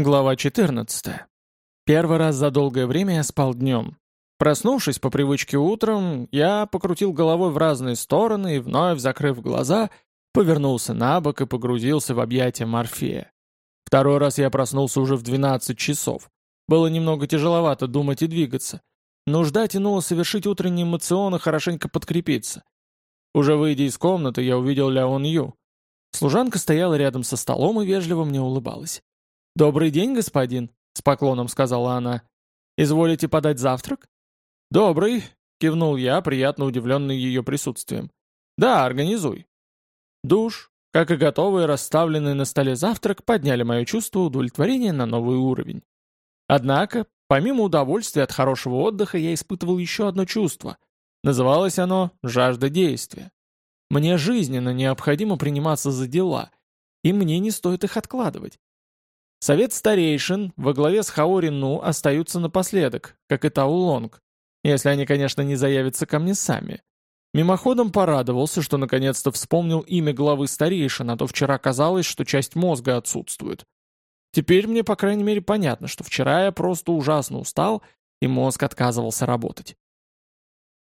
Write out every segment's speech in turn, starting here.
Глава 14. Первый раз за долгое время я спал днем. Проснувшись по привычке утром, я покрутил головой в разные стороны и, вновь закрыв глаза, повернулся на бок и погрузился в объятия Морфея. Второй раз я проснулся уже в 12 часов. Было немного тяжеловато думать и двигаться. Нужда тянула совершить утренний эмоцион и хорошенько подкрепиться. Уже выйдя из комнаты, я увидел Ляон Ю. Служанка стояла рядом со столом и вежливо мне улыбалась. «Добрый день, господин», — с поклоном сказала она. «Изволите подать завтрак?» «Добрый», — кивнул я, приятно удивленный ее присутствием. «Да, организуй». Душ, как и готовый расставленный на столе завтрак, подняли мое чувство удовлетворения на новый уровень. Однако, помимо удовольствия от хорошего отдыха, я испытывал еще одно чувство. Называлось оно «жажда действия». Мне жизненно необходимо приниматься за дела, и мне не стоит их откладывать. Совет старейшин во главе с Хаори Ну остаются напоследок, как и Таулонг, если они, конечно, не заявятся ко мне сами. Мимоходом порадовался, что наконец-то вспомнил имя главы старейшин, а то вчера казалось, что часть мозга отсутствует. Теперь мне, по крайней мере, понятно, что вчера я просто ужасно устал, и мозг отказывался работать.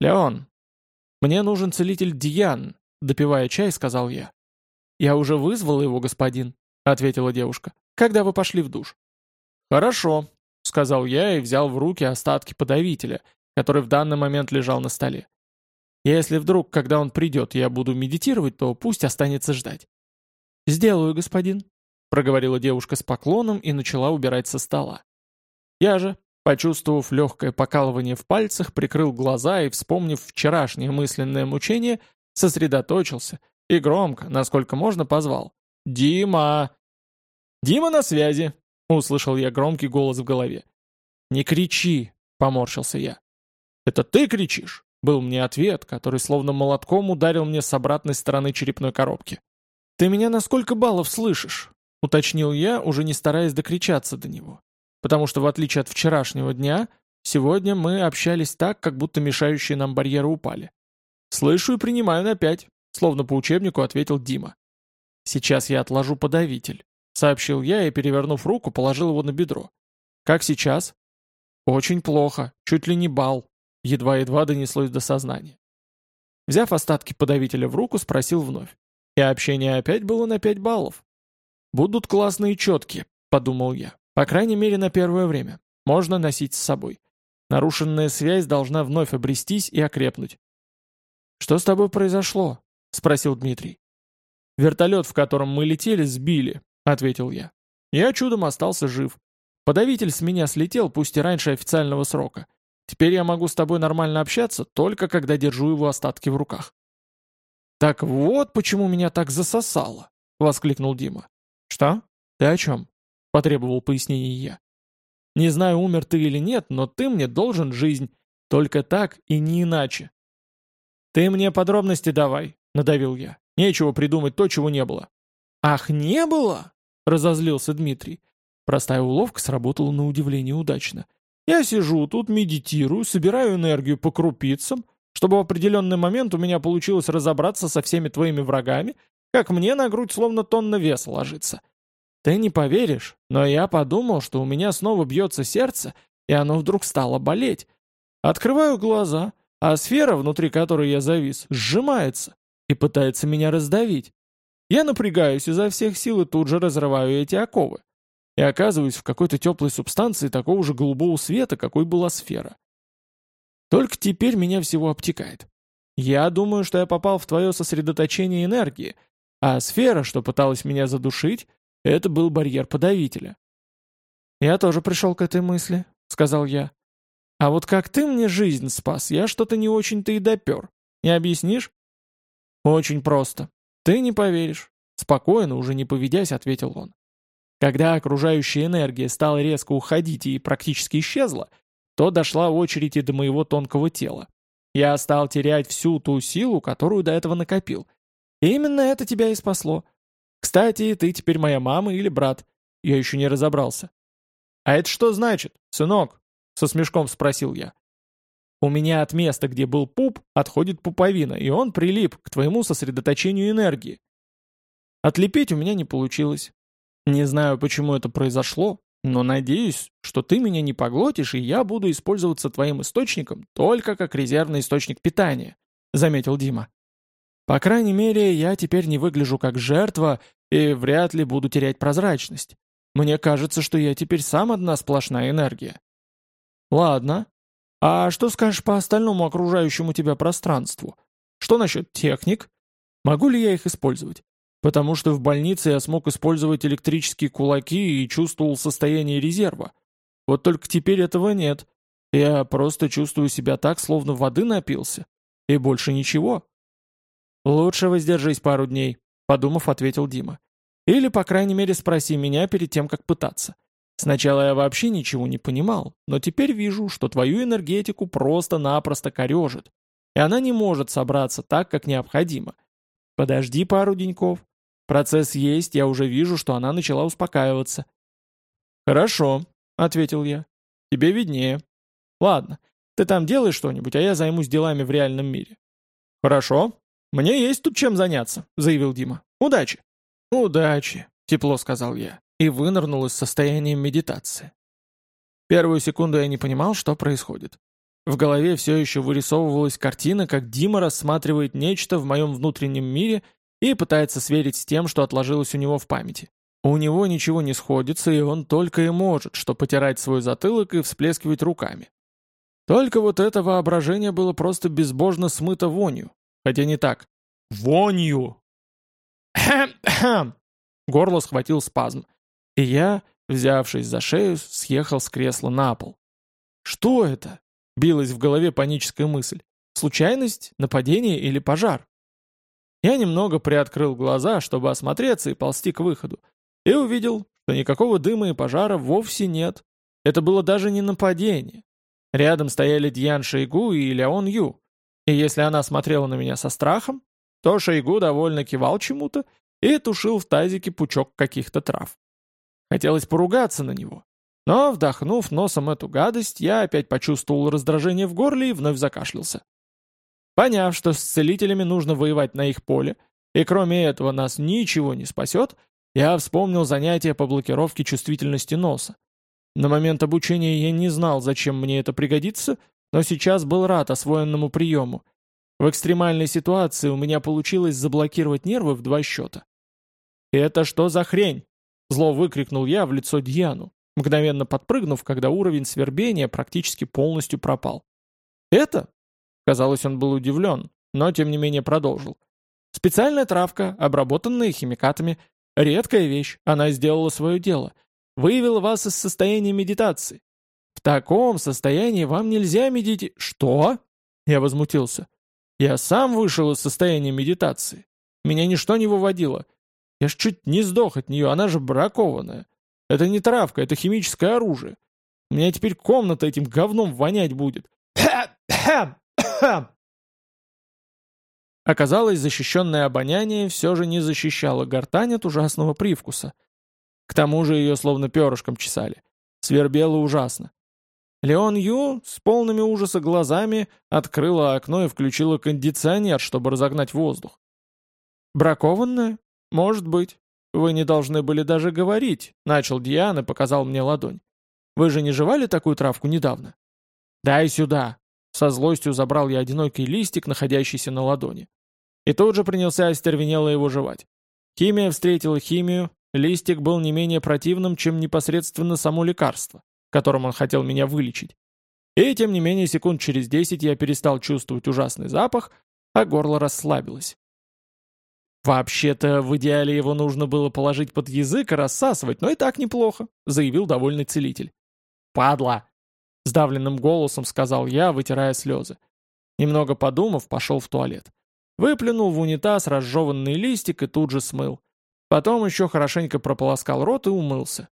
«Леон, мне нужен целитель Диан», — допивая чай, сказал я. «Я уже вызвал его, господин», — ответила девушка когда вы пошли в душ». «Хорошо», — сказал я и взял в руки остатки подавителя, который в данный момент лежал на столе. «Если вдруг, когда он придет, я буду медитировать, то пусть останется ждать». «Сделаю, господин», — проговорила девушка с поклоном и начала убирать со стола. Я же, почувствовав легкое покалывание в пальцах, прикрыл глаза и, вспомнив вчерашнее мысленное мучение, сосредоточился и громко, насколько можно, позвал. «Дима!» «Дима на связи!» — услышал я громкий голос в голове. «Не кричи!» — поморщился я. «Это ты кричишь?» — был мне ответ, который словно молотком ударил мне с обратной стороны черепной коробки. «Ты меня на сколько баллов слышишь?» — уточнил я, уже не стараясь докричаться до него. Потому что, в отличие от вчерашнего дня, сегодня мы общались так, как будто мешающие нам барьеры упали. «Слышу и принимаю на пять», — словно по учебнику ответил Дима. «Сейчас я отложу подавитель. — сообщил я и, перевернув руку, положил его на бедро. «Как сейчас?» «Очень плохо. Чуть ли не бал». Едва-едва донеслось до сознания. Взяв остатки подавителя в руку, спросил вновь. И общение опять было на пять баллов. «Будут классные четкие», — подумал я. «По крайней мере, на первое время. Можно носить с собой. Нарушенная связь должна вновь обрестись и окрепнуть». «Что с тобой произошло?» — спросил Дмитрий. «Вертолет, в котором мы летели, сбили. — ответил я. «Я чудом остался жив. Подавитель с меня слетел, пусть и раньше официального срока. Теперь я могу с тобой нормально общаться, только когда держу его остатки в руках». «Так вот почему меня так засосало!» — воскликнул Дима. «Что? Ты о чем?» — потребовал пояснений я. «Не знаю, умер ты или нет, но ты мне должен жизнь. Только так и не иначе». «Ты мне подробности давай», — надавил я. «Нечего придумать то, чего не было». «Ах, не было?» — разозлился Дмитрий. Простая уловка сработала на удивление удачно. «Я сижу тут, медитирую, собираю энергию по крупицам, чтобы в определенный момент у меня получилось разобраться со всеми твоими врагами, как мне на грудь словно тонна веса ложится. Ты не поверишь, но я подумал, что у меня снова бьется сердце, и оно вдруг стало болеть. Открываю глаза, а сфера, внутри которой я завис, сжимается и пытается меня раздавить. Я напрягаюсь изо всех сил и тут же разрываю эти оковы. И оказываюсь в какой-то теплой субстанции такого же голубого света, какой была сфера. Только теперь меня всего обтекает. Я думаю, что я попал в твое сосредоточение энергии, а сфера, что пыталась меня задушить, это был барьер подавителя. «Я тоже пришел к этой мысли», — сказал я. «А вот как ты мне жизнь спас, я что-то не очень-то и допер. Не объяснишь?» «Очень просто. «Ты не поверишь», — спокойно, уже не поведясь, ответил он. Когда окружающая энергия стала резко уходить и практически исчезла, то дошла очередь и до моего тонкого тела. Я стал терять всю ту силу, которую до этого накопил. И именно это тебя и спасло. Кстати, ты теперь моя мама или брат. Я еще не разобрался. «А это что значит, сынок?» — со смешком спросил я. У меня от места, где был пуп, отходит пуповина, и он прилип к твоему сосредоточению энергии. Отлепить у меня не получилось. Не знаю, почему это произошло, Но надеюсь, что ты меня не поглотишь, и я буду использоваться твоим источником только как резервный источник питания», — заметил Дима. «По крайней мере, я теперь не выгляжу как жертва и вряд ли буду терять прозрачность. Мне кажется, что я теперь сам одна сплошная энергия». «Ладно. А что скажешь по остальному окружающему тебя пространству? Что насчет техник? Могу ли я их использовать? Потому что в больнице я смог использовать электрические кулаки и чувствовал состояние резерва. Вот только теперь этого нет. Я просто чувствую себя так, словно воды напился. И больше ничего. «Лучше воздержись пару дней», — подумав, ответил Дима. «Или, по крайней мере, спроси меня перед тем, как пытаться. Сначала я вообще ничего не понимал, но теперь вижу, что твою энергетику просто-напросто корежит, и она не может собраться так, как необходимо. Подожди пару деньков, Процесс есть, я уже вижу, что она начала успокаиваться. «Хорошо», — ответил я. «Тебе виднее. Ладно, ты там делай что-нибудь, а я займусь делами в реальном мире». «Хорошо. Мне есть тут чем заняться», — заявил Дима. «Удачи». «Удачи», — тепло сказал я, и вынырнул из состояния медитации. Первую секунду я не понимал, что происходит. В голове все еще вырисовывалась картина, как Дима рассматривает нечто в моем внутреннем мире — и пытается сверить с тем, что отложилось у него в памяти. У него ничего не сходится, и он только и может, что потирать свой затылок и всплескивать руками. Только вот это воображение было просто безбожно смыто вонью. Хотя не так. Вонью! Горло схватил спазм. И я, взявшись за шею, съехал с кресла на пол. «Что это?» — билась в голове паническая мысль. «Случайность? Нападение или пожар?» Я немного приоткрыл глаза, чтобы осмотреться и ползти к выходу, и увидел, что никакого дыма и пожара вовсе нет. Это было даже не нападение. Рядом стояли Дьян Шейгу и Леон Ю. И если она смотрела на меня со страхом, то Шейгу довольно кивал чему-то и тушил в тазике пучок каких-то трав. Хотелось поругаться на него. Но, вдохнув носом эту гадость, я опять почувствовал раздражение в горле и вновь закашлялся. Поняв, что с целителями нужно воевать на их поле, и кроме этого нас ничего не спасет, я вспомнил занятия по блокировке чувствительности носа. На момент обучения я не знал, зачем мне это пригодится, но сейчас был рад освоенному приему. В экстремальной ситуации у меня получилось заблокировать нервы в два счета. «Это что за хрень?» — зло выкрикнул я в лицо Дьяну, мгновенно подпрыгнув, когда уровень свербения практически полностью пропал. «Это?» Казалось, он был удивлен, но тем не менее продолжил. Специальная травка, обработанная химикатами. Редкая вещь, она сделала свое дело. Выявила вас из состояния медитации. В таком состоянии вам нельзя медити... Что? Я возмутился. Я сам вышел из состояния медитации. Меня ничто не выводило. Я ж чуть не сдох от нее, она же бракованная. Это не травка, это химическое оружие. У меня теперь комната этим говном вонять будет. Оказалось, защищенное обоняние все же не защищало гортань от ужасного привкуса. К тому же ее словно перышком чесали. Свербело ужасно. Леон Ю с полными ужаса глазами открыла окно и включила кондиционер, чтобы разогнать воздух. «Бракованная? Может быть. Вы не должны были даже говорить», — начал Диан и показал мне ладонь. «Вы же не жевали такую травку недавно?» «Дай сюда», со злостью забрал я одинокий листик, находящийся на ладони. И тут же принялся остервенело его жевать. Химия встретила химию, листик был не менее противным, чем непосредственно само лекарство, которым он хотел меня вылечить. И тем не менее секунд через десять я перестал чувствовать ужасный запах, а горло расслабилось. «Вообще-то, в идеале его нужно было положить под язык и рассасывать, но и так неплохо», — заявил довольный целитель. «Падла!» Сдавленным голосом сказал я, вытирая слезы. Немного подумав, пошел в туалет. Выплюнул в унитаз разжеванный листик и тут же смыл. Потом еще хорошенько прополоскал рот и умылся.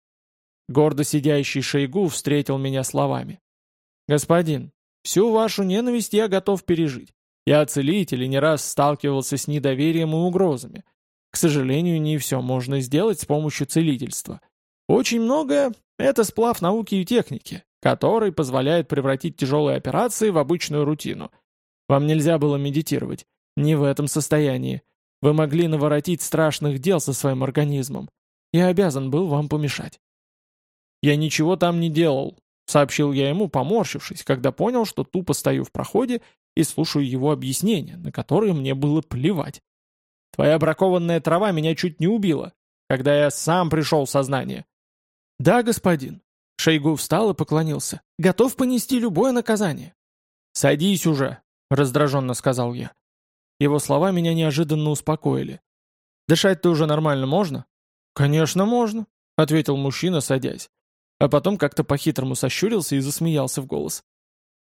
Гордо сидящий Шейгу встретил меня словами. «Господин, всю вашу ненависть я готов пережить. Я целитель и не раз сталкивался с недоверием и угрозами. К сожалению, не все можно сделать с помощью целительства. Очень многое — это сплав науки и техники который позволяет превратить тяжелые операции в обычную рутину. Вам нельзя было медитировать. Не в этом состоянии. Вы могли наворотить страшных дел со своим организмом. Я обязан был вам помешать. Я ничего там не делал, сообщил я ему, поморщившись, когда понял, что тупо стою в проходе и слушаю его объяснения, на которые мне было плевать. Твоя бракованная трава меня чуть не убила, когда я сам пришел в сознание. Да, господин. Шейгу встал и поклонился. Готов понести любое наказание. Садись уже, раздраженно сказал я. Его слова меня неожиданно успокоили. «Дышать-то уже нормально можно?» «Конечно, можно», — ответил мужчина, садясь. А потом как-то по-хитрому сощурился и засмеялся в голос.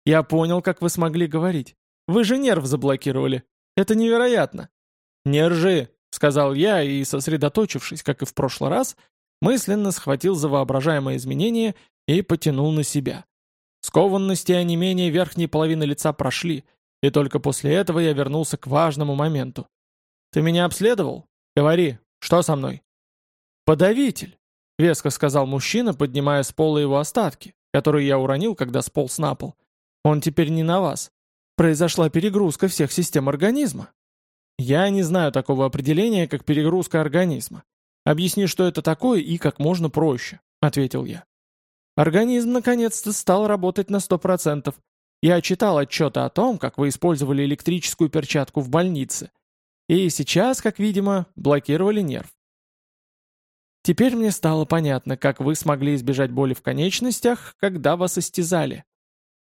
«Я понял, как вы смогли говорить. Вы же нерв заблокировали. Это невероятно». «Не ржи», — сказал я и, сосредоточившись, как и в прошлый раз, мысленно схватил за воображаемое изменение и потянул на себя. Скованность и онемение верхней половины лица прошли, и только после этого я вернулся к важному моменту. «Ты меня обследовал? Говори, что со мной?» «Подавитель», — веско сказал мужчина, поднимая с пола его остатки, которые я уронил, когда сполз на пол. «Он теперь не на вас. Произошла перегрузка всех систем организма». «Я не знаю такого определения, как перегрузка организма. Объясни, что это такое и как можно проще», — ответил я. Организм наконец-то стал работать на 100%. Я читал отчеты о том, как вы использовали электрическую перчатку в больнице. И сейчас, как видимо, блокировали нерв. Теперь мне стало понятно, как вы смогли избежать боли в конечностях, когда вас истязали.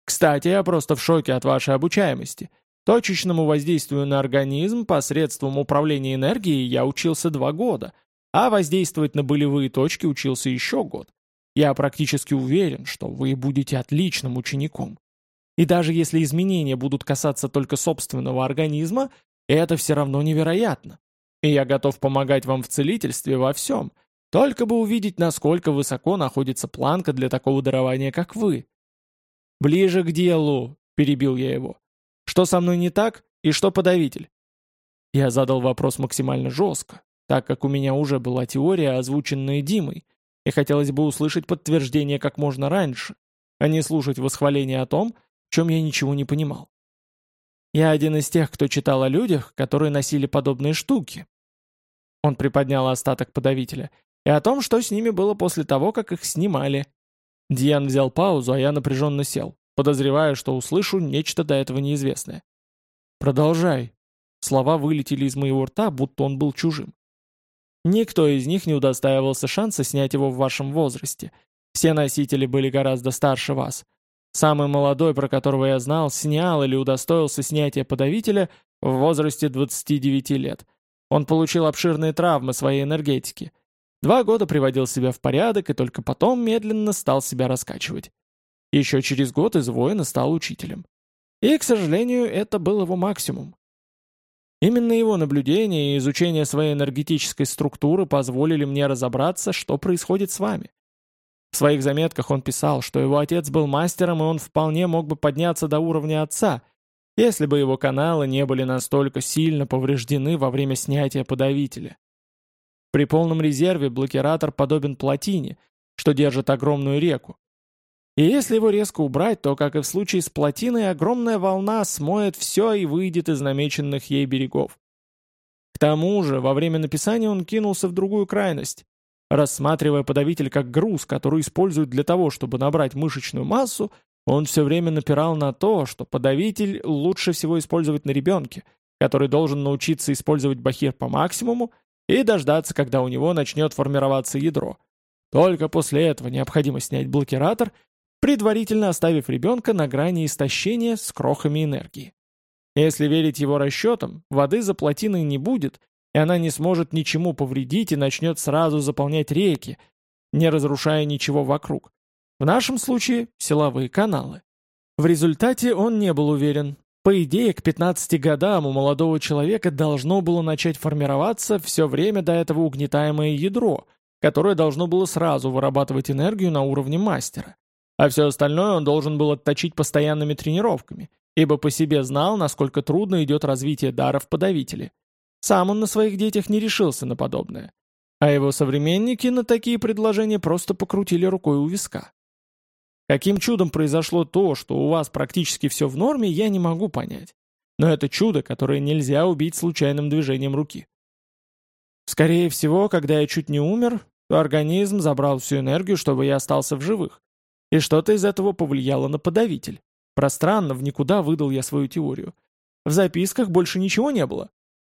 Кстати, я просто в шоке от вашей обучаемости. Точечному воздействию на организм посредством управления энергией я учился два года, а воздействовать на болевые точки учился еще год. Я практически уверен, что вы будете отличным учеником. И даже если изменения будут касаться только собственного организма, это все равно невероятно. И я готов помогать вам в целительстве во всем, только бы увидеть, насколько высоко находится планка для такого дарования, как вы. «Ближе к делу», — перебил я его. «Что со мной не так и что подавитель?» Я задал вопрос максимально жестко, так как у меня уже была теория, озвученная Димой, и хотелось бы услышать подтверждение как можно раньше, а не слушать восхваления о том, в чем я ничего не понимал. Я один из тех, кто читал о людях, которые носили подобные штуки. Он приподнял остаток подавителя. И о том, что с ними было после того, как их снимали. Диан взял паузу, а я напряженно сел, подозревая, что услышу нечто до этого неизвестное. «Продолжай». Слова вылетели из моего рта, будто он был чужим. Никто из них не удостаивался шанса снять его в вашем возрасте. Все носители были гораздо старше вас. Самый молодой, про которого я знал, снял или удостоился снятия подавителя в возрасте 29 лет. Он получил обширные травмы своей энергетики. Два года приводил себя в порядок и только потом медленно стал себя раскачивать. Еще через год из воина стал учителем. И, к сожалению, это был его максимум. Именно его наблюдение и изучение своей энергетической структуры позволили мне разобраться, что происходит с вами. В своих заметках он писал, что его отец был мастером, и он вполне мог бы подняться до уровня отца, если бы его каналы не были настолько сильно повреждены во время снятия подавителя. При полном резерве блокиратор подобен плотине, что держит огромную реку. И если его резко убрать, то, как и в случае с плотиной, огромная волна смоет все и выйдет из намеченных ей берегов. К тому же, во время написания он кинулся в другую крайность. Рассматривая подавитель как груз, который используют для того, чтобы набрать мышечную массу, он все время напирал на то, что подавитель лучше всего использовать на ребенке, который должен научиться использовать бахир по максимуму и дождаться, когда у него начнет формироваться ядро. Только после этого необходимо снять блокиратор, предварительно оставив ребенка на грани истощения с крохами энергии. Если верить его расчетам, воды за плотиной не будет, и она не сможет ничему повредить и начнет сразу заполнять реки, не разрушая ничего вокруг. В нашем случае – силовые каналы. В результате он не был уверен. По идее, к 15 годам у молодого человека должно было начать формироваться все время до этого угнетаемое ядро, которое должно было сразу вырабатывать энергию на уровне мастера. А все остальное он должен был отточить постоянными тренировками, ибо по себе знал, насколько трудно идет развитие дара в подавителе. Сам он на своих детях не решился на подобное. А его современники на такие предложения просто покрутили рукой у виска. Каким чудом произошло то, что у вас практически все в норме, я не могу понять. Но это чудо, которое нельзя убить случайным движением руки. Скорее всего, когда я чуть не умер, то организм забрал всю энергию, чтобы я остался в живых. И что-то из этого повлияло на подавитель. Пространно, в никуда выдал я свою теорию. В записках больше ничего не было.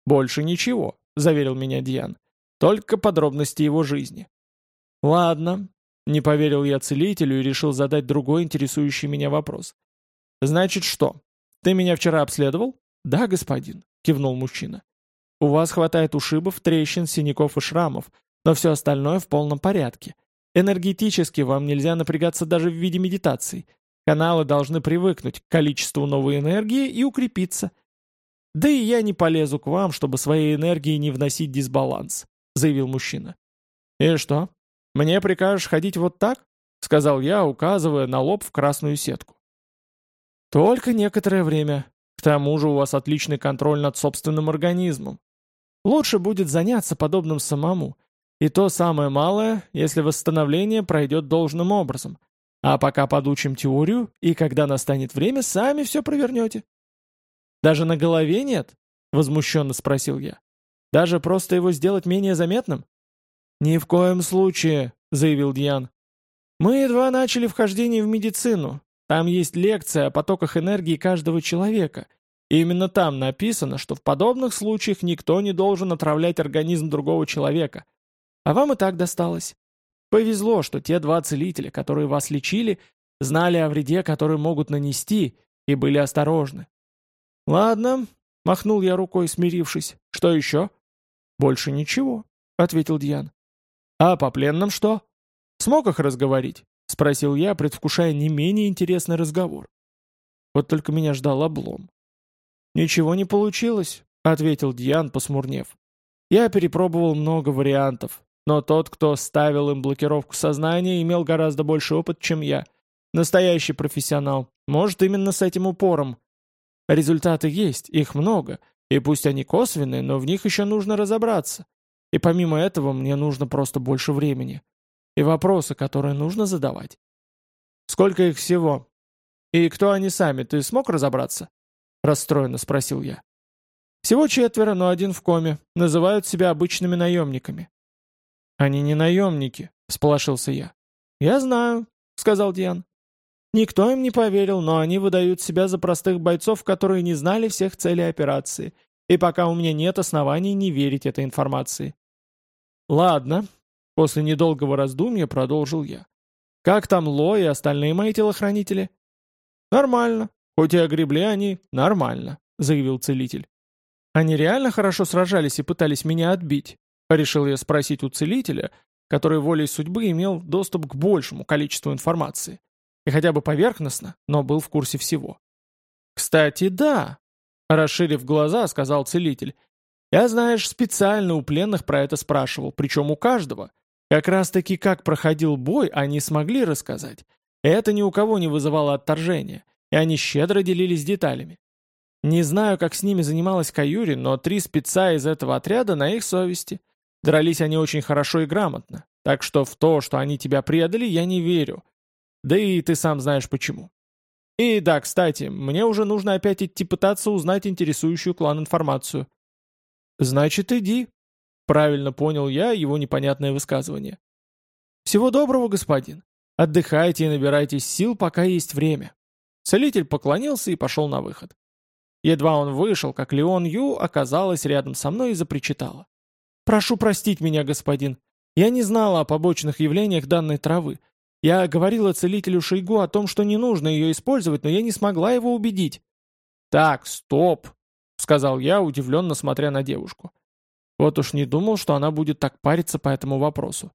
«Больше ничего», — заверил меня Диан. «Только подробности его жизни». «Ладно», — не поверил я целителю и решил задать другой интересующий меня вопрос. «Значит что? Ты меня вчера обследовал?» «Да, господин», — кивнул мужчина. «У вас хватает ушибов, трещин, синяков и шрамов, но все остальное в полном порядке. Энергетически вам нельзя напрягаться даже в виде медитаций. Каналы должны привыкнуть к количеству новой энергии и укрепиться. Да и я не полезу к вам, чтобы своей энергией не вносить дисбаланс», — заявил мужчина. «И что? Мне прикажешь ходить вот так?» — сказал я, указывая на лоб в красную сетку. «Только некоторое время. К тому же у вас отличный контроль над собственным организмом. Лучше будет заняться подобным самому. И то самое малое, если восстановление пройдет должным образом. А пока подучим теорию, и когда настанет время, сами все провернете. «Даже на голове нет?» — возмущенно спросил я. «Даже просто его сделать менее заметным?» «Ни в коем случае», — заявил Дьян. «Мы едва начали вхождение в медицину. Там есть лекция о потоках энергии каждого человека, и именно там написано, что в подобных случаях никто не должен отравлять организм другого человека. А вам и так досталось. Повезло, что те два целителя, которые вас лечили, знали о вреде, который могут нанести, и были осторожны. «Ладно», — махнул я рукой, смирившись. «Что еще?» «Больше ничего», — ответил Дьян. «А по пленным что?» «Смог их разговорить?» — спросил я, предвкушая не менее интересный разговор. Вот только меня ждал облом. «Ничего не получилось», — ответил Дьян, посмурнев. «Я перепробовал много вариантов, но тот, кто ставил им блокировку сознания, имел гораздо больше опыт, чем я. Настоящий профессионал. Может, именно с этим упором. Результаты есть, их много, и пусть они косвенные, но в них еще нужно разобраться. И помимо этого мне нужно просто больше времени. И вопросы, которые нужно задавать. Сколько их всего? И кто они сами, ты смог разобраться? Расстроенно спросил я. Всего четверо, но один в коме. Называют себя обычными наемниками. Они не наемники, всполошился я. Я знаю, сказал Диан. Никто им не поверил, но они выдают себя за простых бойцов, которые не знали всех целей операции. И пока у меня нет оснований не верить этой информации. Ладно, после недолгого раздумья продолжил я. Как там Ло и остальные мои телохранители? Нормально, «Хоть и огребли они, нормально», — заявил целитель. «Они реально хорошо сражались и пытались меня отбить?» — решил я спросить у целителя, который волей судьбы имел доступ к большему количеству информации. И хотя бы поверхностно, но был в курсе всего. «Кстати, да», — расширив глаза, сказал целитель. «Я, знаешь, специально у пленных про это спрашивал, причем у каждого. Как раз-таки как проходил бой, они смогли рассказать. Это ни у кого не вызывало отторжения и они щедро делились деталями. Не знаю, как с ними занималась Каюри, но три спеца из этого отряда на их совести. Дрались они очень хорошо и грамотно, так что в то, что они тебя предали, я не верю. Да и ты сам знаешь почему. И да, кстати, мне уже нужно опять идти пытаться узнать интересующую клан информацию. Значит, иди. Правильно понял я его непонятное высказывание. Всего доброго, господин. Отдыхайте и набирайтесь сил, пока есть время. Целитель поклонился и пошел на выход. Едва он вышел, как Леон Ю оказалась рядом со мной и запричитала. «Прошу простить меня, господин. Я не знала о побочных явлениях данной травы. Я говорила целителю Шейгу о том, что не нужно ее использовать, но я не смогла его убедить». «Так, стоп», — сказал я, удивленно смотря на девушку. Вот уж не думал, что она будет так париться по этому вопросу.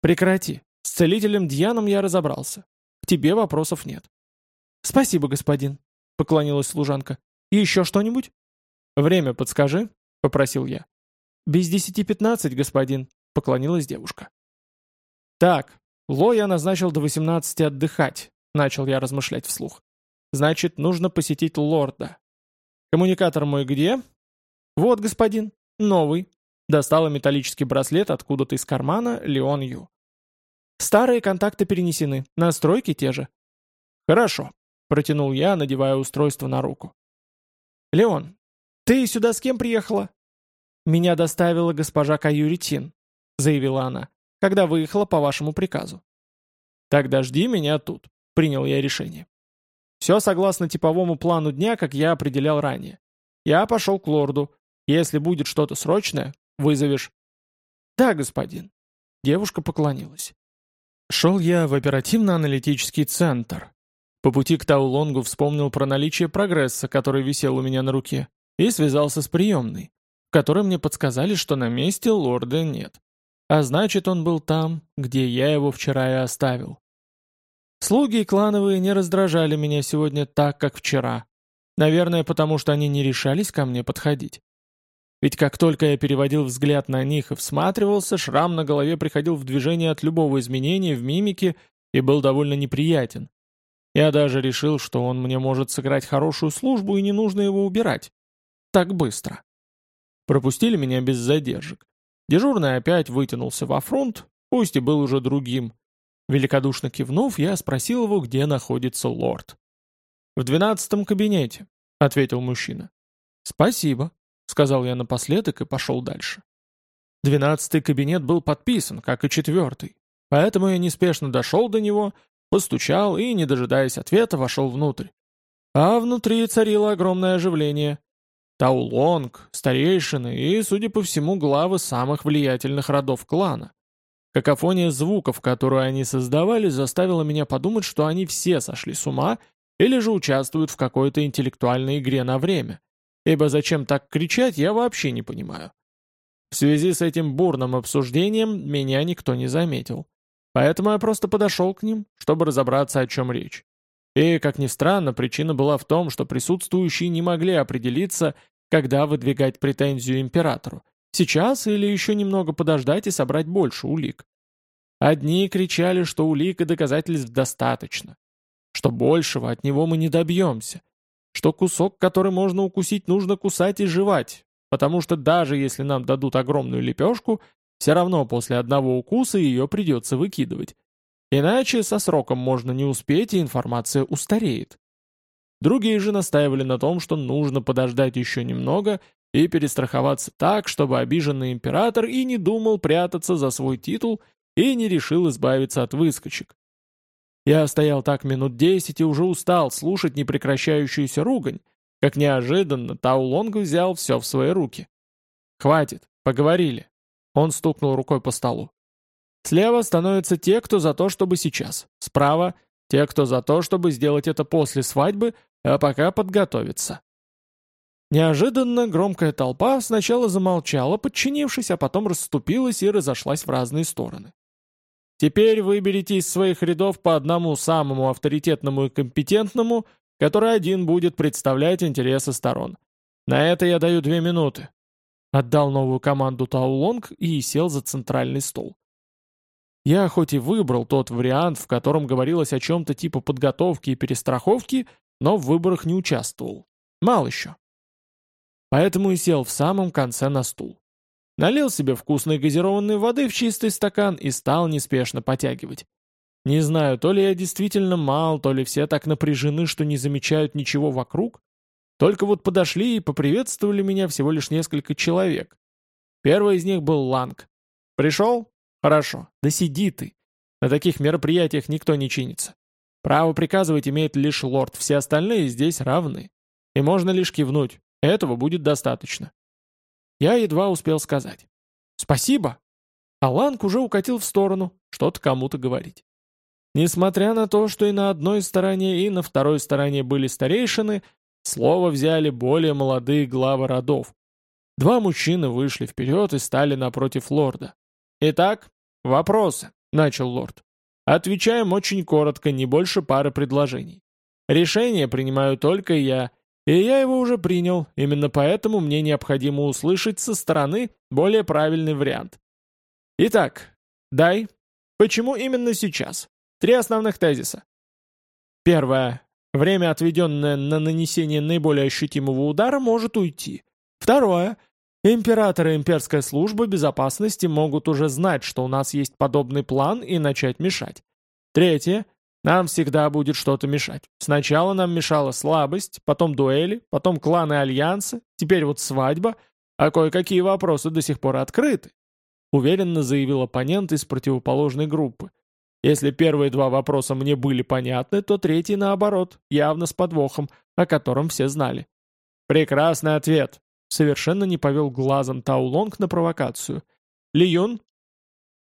«Прекрати. С целителем Дьяном я разобрался. К тебе вопросов нет». «Спасибо, господин», — поклонилась служанка. «И еще что-нибудь?» «Время подскажи», — попросил я. «Без десяти пятнадцать, господин», — поклонилась девушка. «Так, Ло я назначил до восемнадцати отдыхать», — начал я размышлять вслух. «Значит, нужно посетить лорда. Коммуникатор мой где?» «Вот, господин, новый», — достала металлический браслет откуда-то из кармана Леон Ю. «Старые контакты перенесены, настройки те же». «Хорошо», Протянул я, надевая устройство на руку. «Леон, ты сюда с кем приехала?» «Меня доставила госпожа Каюритин», — заявила она. когда выехала по вашему приказу». «Тогда жди меня тут», — принял я решение. Все согласно типовому плану дня, как я определял ранее. Я пошел к лорду. Если будет что-то срочное, вызовешь. Да, господин. Девушка поклонилась. Шел я в оперативно-аналитический центр. По пути к Таулонгу вспомнил про наличие прогресса, который висел у меня на руке, и связался с приемной, в которой мне подсказали, что на месте лорда нет. А значит, он был там, где я его вчера и оставил. Слуги и клановые не раздражали меня сегодня так, как вчера. Наверное, потому что они не решались ко мне подходить. Ведь как только я переводил взгляд на них и всматривался, шрам на голове приходил в движение от любого изменения в мимике и был довольно неприятен. Я даже решил, что он мне может сыграть хорошую службу и не нужно его убирать. Так быстро. Пропустили меня без задержек. Дежурный опять вытянулся во фронт, пусть и был уже другим. Великодушно кивнув, я спросил его, где находится лорд. «В двенадцатом кабинете», — ответил мужчина. «Спасибо», — сказал я напоследок и пошел дальше. Двенадцатый кабинет был подписан, как и четвертый, поэтому я неспешно дошел до него, постучал и, не дожидаясь ответа, вошел внутрь. А внутри царило огромное оживление. Таулонг, старейшины и, судя по всему, главы самых влиятельных родов клана. Какофония звуков, которую они создавали, заставила меня подумать, что они все сошли с ума или же участвуют в какой-то интеллектуальной игре на время. Ибо зачем так кричать, я вообще не понимаю. В связи с этим бурным обсуждением меня никто не заметил. Поэтому я просто подошел к ним, чтобы разобраться, о чем речь. И, как ни странно, причина была в том, что присутствующие не могли определиться, когда выдвигать претензию императору, Сейчас или еще немного подождать и собрать больше улик? Одни кричали, что улик и доказательств достаточно, что большего от него мы не добьемся, что кусок, который можно укусить, нужно кусать и жевать, потому что даже если нам дадут огромную лепешку, все равно после одного укуса ее придется выкидывать. Иначе со сроком можно не успеть, и информация устареет. Другие же настаивали на том, что нужно подождать еще немного и перестраховаться так, чтобы обиженный император и не думал прятаться за свой титул и не решил избавиться от выскочек. Я стоял так минут десять и уже устал слушать непрекращающуюся ругань, как неожиданно Таулонг взял все в свои руки. «Хватит, поговорили». Он стукнул рукой по столу. Слева становятся те, кто за то, чтобы сейчас. Справа — те, кто за то, чтобы сделать это после свадьбы, а пока подготовиться. Неожиданно громкая толпа сначала замолчала, подчинившись, а потом расступилась и разошлась в разные стороны. Теперь выберите из своих рядов по одному самому авторитетному и компетентному, который один будет представлять интересы сторон. На это я даю две минуты. Отдал новую команду Таулонг и сел за центральный стол. Я хоть и выбрал тот вариант, в котором говорилось о чем-то типа подготовки и перестраховки, но в выборах не участвовал. Мало еще. Поэтому и сел в самом конце на стул. Налил себе вкусной газированной воды в чистый стакан и стал неспешно потягивать. Не знаю, то ли я действительно мал, то ли все так напряжены, что не замечают ничего вокруг. Только вот подошли и поприветствовали меня всего лишь несколько человек. Первый из них был Ланг. «Пришел? Хорошо. Да сиди ты. На таких мероприятиях никто не чинится. Право приказывать имеет лишь лорд, все остальные здесь равны. И можно лишь кивнуть. Этого будет достаточно. Я едва успел сказать. «Спасибо!» А Ланг уже укатил в сторону, что-то кому-то говорить. Несмотря на то, что и на одной стороне, и на второй стороне были старейшины, слово взяли более молодые главы родов. Два мужчины вышли вперед и стали напротив лорда. «Итак, вопросы», — начал лорд. «Отвечаем очень коротко, не больше пары предложений. Решение принимаю только я, и я его уже принял, именно поэтому мне необходимо услышать со стороны более правильный вариант. Итак, дай. Почему именно сейчас? Три основных тезиса. Первое. Время, отведенное на нанесение наиболее ощутимого удара, может уйти. Второе. Император и имперская служба безопасности могут уже знать, что у нас есть подобный план и начать мешать. Третье. Нам всегда будет что-то мешать. Сначала нам мешала слабость, потом дуэли, потом кланы альянсы, теперь вот свадьба, а кое-какие вопросы до сих пор открыты. уверенно заявил оппонент из противоположной группы. Если первые два вопроса мне были понятны, то третий, наоборот, явно с подвохом, о котором все знали. «Прекрасный ответ!» Совершенно не повел глазом Таулонг на провокацию. «Ли Юн?»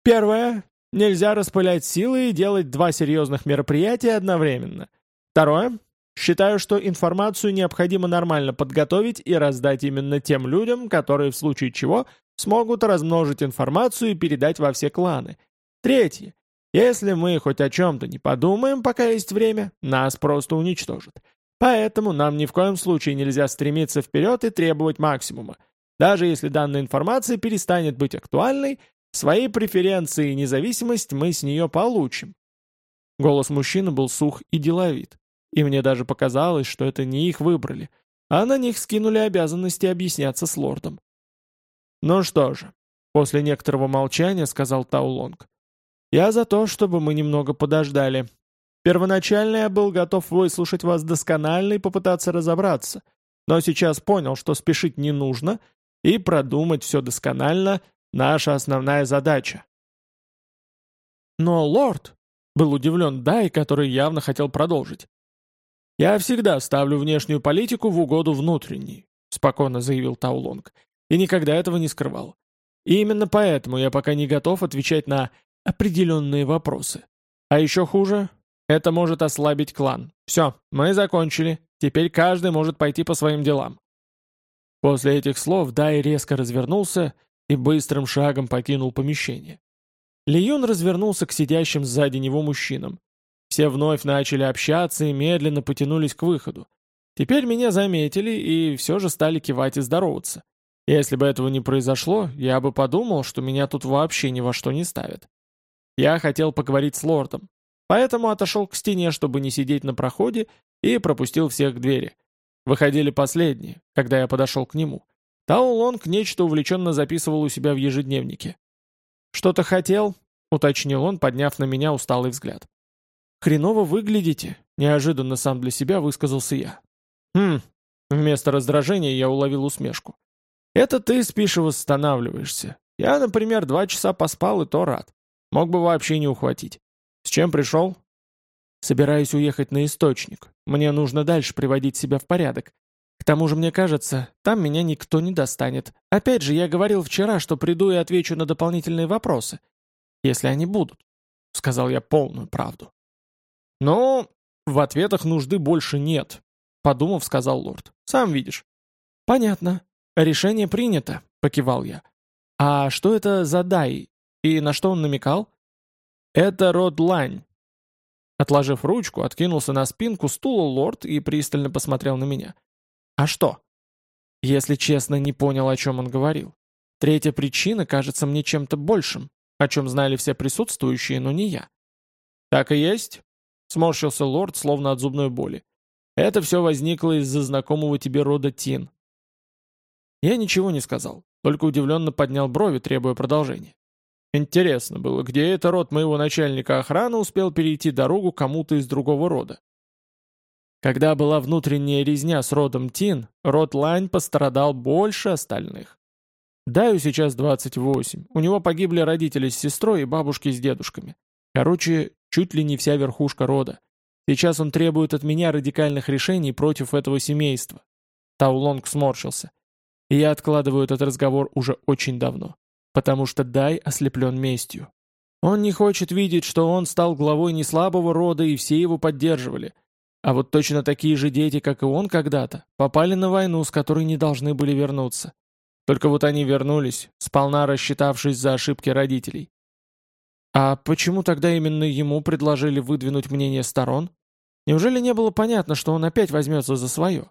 «Первое. Нельзя распылять силы и делать два серьезных мероприятия одновременно. Второе. Считаю, что информацию необходимо нормально подготовить и раздать именно тем людям, которые в случае чего смогут размножить информацию и передать во все кланы. Третье. Если мы хоть о чем-то не подумаем, пока есть время, нас просто уничтожат. Поэтому нам ни в коем случае нельзя стремиться вперед и требовать максимума. Даже если данная информация перестанет быть актуальной, свои преференции и независимость мы с нее получим. Голос мужчины был сух и деловит. И мне даже показалось, что это не их выбрали, а на них скинули обязанности объясняться с лордом. «Ну что же», — после некоторого молчания сказал Таулонг, «я за то, чтобы мы немного подождали. Первоначально я был готов выслушать вас досконально и попытаться разобраться, но сейчас понял, что спешить не нужно, и продумать все досконально — наша основная задача». «Но, лорд», — был удивлен Дай, который явно хотел продолжить, «Я всегда ставлю внешнюю политику в угоду внутренней», — спокойно заявил Таулонг, «и никогда этого не скрывал. И именно поэтому я пока не готов отвечать на определенные вопросы. А еще хуже, это может ослабить клан. Все, мы закончили. Теперь каждый может пойти по своим делам». После этих слов Дай резко развернулся и быстрым шагом покинул помещение. Ли Юн развернулся к сидящим сзади него мужчинам. Все вновь начали общаться и медленно потянулись к выходу. Теперь меня заметили и все же стали кивать и здороваться. Если бы этого не произошло, я бы подумал, что меня тут вообще ни во что не ставят. Я хотел поговорить с лордом, поэтому отошел к стене, чтобы не сидеть на проходе, и пропустил всех к двери. Выходили последние, когда я подошел к нему. Тао Лонг нечто увлеченно записывал у себя в ежедневнике. «Что-то хотел?» — уточнил он, подняв на меня усталый взгляд. «Хреново выглядите», — неожиданно сам для себя высказался я. «Хм», — вместо раздражения я уловил усмешку. «Это ты спишь и восстанавливаешься. Я, например, два часа поспал и то рад. Мог бы вообще не ухватить. С чем пришел?» «Собираюсь уехать на источник. Мне нужно дальше приводить себя в порядок. К тому же, мне кажется, там меня никто не достанет. Опять же, я говорил вчера, что приду и отвечу на дополнительные вопросы. Если они будут», — сказал я полную правду. «Но в ответах нужды больше нет», — подумав, сказал лорд. «Сам видишь». «Понятно. Решение принято», — покивал я. «А что это за дай? И на что он намекал?» «Это род лань». Отложив ручку, откинулся на спинку стула лорд и пристально посмотрел на меня. «А что?» Если честно, не понял, о чем он говорил. Третья причина кажется мне чем-то большим, о чем знали все присутствующие, но не я. «Так и есть?» Сморщился лорд, словно от зубной боли. Это все возникло из-за знакомого тебе рода Тин. Я ничего не сказал, только удивленно поднял брови, требуя продолжения. Интересно было, где это род моего начальника охраны успел перейти дорогу кому-то из другого рода. Когда была внутренняя резня с родом Тин, род Лань пострадал больше остальных. Даю сейчас 28, у него погибли родители с сестрой и бабушки с дедушками. Короче, чуть ли не вся верхушка рода. Сейчас он требует от меня радикальных решений против этого семейства. Таулонг сморщился. И я откладываю этот разговор уже очень давно, потому что Дай ослеплен местью. Он не хочет видеть, что он стал главой неслабого рода, и все его поддерживали. А вот точно такие же дети, как и он когда-то, попали на войну, с которой не должны были вернуться. Только вот они вернулись, сполна рассчитавшись за ошибки родителей. А почему тогда именно ему предложили выдвинуть мнение сторон? Неужели не было понятно, что он опять возьмется за свое?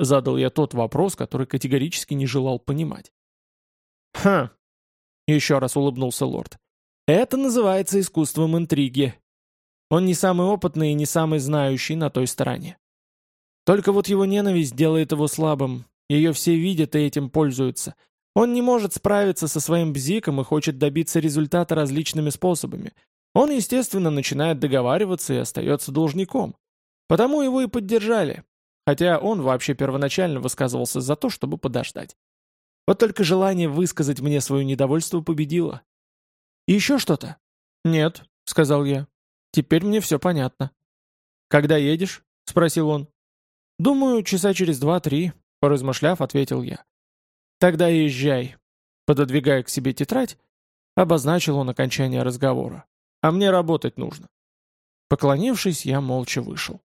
Задал я тот вопрос, который категорически не желал понимать. «Хм!» — еще раз улыбнулся лорд. «Это называется искусством интриги. Он не самый опытный и не самый знающий на той стороне. Только вот его ненависть делает его слабым, ее все видят и этим пользуются, он не может справиться со своим бзиком и хочет добиться результата различными способами. Он, естественно, начинает договариваться и остается должником. Потому его и поддержали. Хотя он вообще первоначально высказывался за то, чтобы подождать. Вот только желание высказать мне свое недовольство победило. «Еще что-то?» «Нет», — сказал я. «Теперь мне все понятно». «Когда едешь?» — спросил он. «Думаю, часа через два-три», — поразмышляв, ответил я. «Тогда езжай». Пододвигая к себе тетрадь, обозначил он окончание разговора. «А мне работать нужно». Поклонившись, я молча вышел.